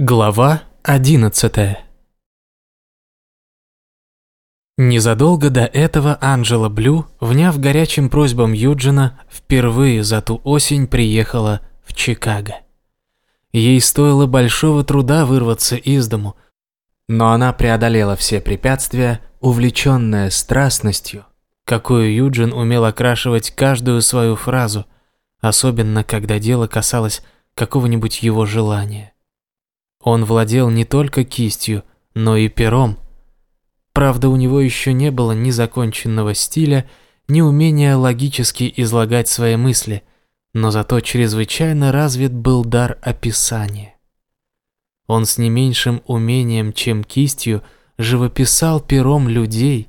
Глава 11 Незадолго до этого Анджела Блю, вняв горячим просьбам Юджина, впервые за ту осень приехала в Чикаго. Ей стоило большого труда вырваться из дому, но она преодолела все препятствия, увлеченная страстностью, какую Юджин умел окрашивать каждую свою фразу, особенно когда дело касалось какого-нибудь его желания. Он владел не только кистью, но и пером. Правда, у него еще не было ни законченного стиля, ни умения логически излагать свои мысли, но зато чрезвычайно развит был дар описания. Он с не меньшим умением, чем кистью, живописал пером людей,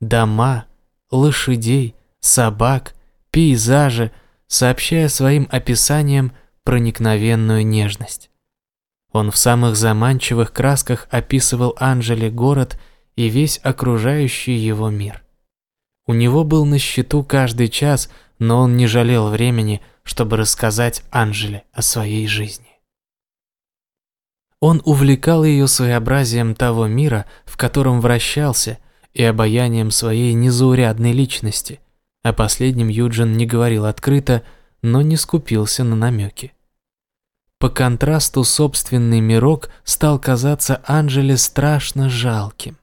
дома, лошадей, собак, пейзажи, сообщая своим описаниям проникновенную нежность. Он в самых заманчивых красках описывал Анжеле город и весь окружающий его мир. У него был на счету каждый час, но он не жалел времени, чтобы рассказать Анжеле о своей жизни. Он увлекал ее своеобразием того мира, в котором вращался, и обаянием своей незаурядной личности. О последнем Юджин не говорил открыто, но не скупился на намеки. По контрасту собственный мирок стал казаться Анжеле страшно жалким.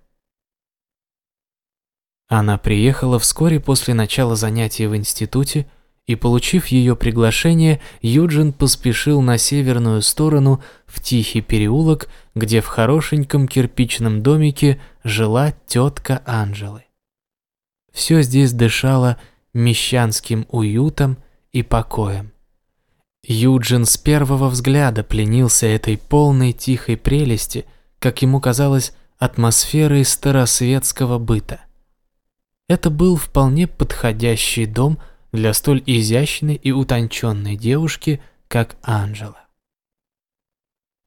Она приехала вскоре после начала занятий в институте, и, получив ее приглашение, Юджин поспешил на северную сторону в тихий переулок, где в хорошеньком кирпичном домике жила тетка Анжелы. Все здесь дышало мещанским уютом и покоем. Юджин с первого взгляда пленился этой полной тихой прелести, как ему казалось, атмосферой старосветского быта. Это был вполне подходящий дом для столь изящной и утонченной девушки, как Анжела.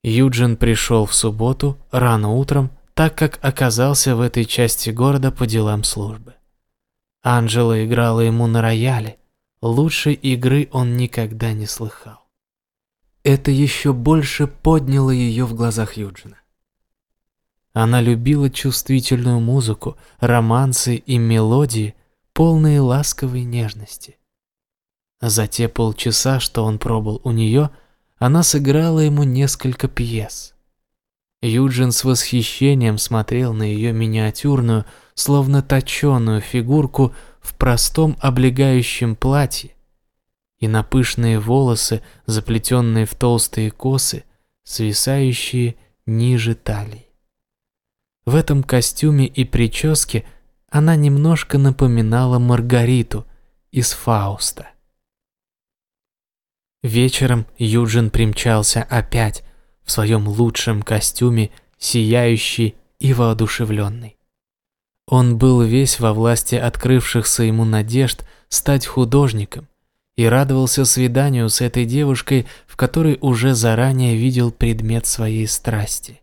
Юджин пришел в субботу рано утром, так как оказался в этой части города по делам службы. Анжела играла ему на рояле, Лучшей игры он никогда не слыхал. Это еще больше подняло ее в глазах Юджина. Она любила чувствительную музыку, романсы и мелодии, полные ласковой нежности. За те полчаса, что он пробыл у нее, она сыграла ему несколько пьес. Юджин с восхищением смотрел на ее миниатюрную, словно точеную фигурку в простом облегающем платье и на пышные волосы, заплетенные в толстые косы, свисающие ниже талии. В этом костюме и прическе она немножко напоминала Маргариту из Фауста. Вечером Юджин примчался опять в своем лучшем костюме, сияющий и воодушевленный. Он был весь во власти открывшихся ему надежд стать художником и радовался свиданию с этой девушкой, в которой уже заранее видел предмет своей страсти.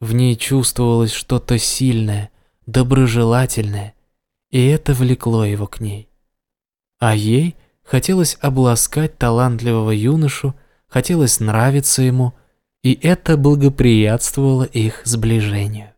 В ней чувствовалось что-то сильное, доброжелательное, и это влекло его к ней. А ей хотелось обласкать талантливого юношу, хотелось нравиться ему, и это благоприятствовало их сближению.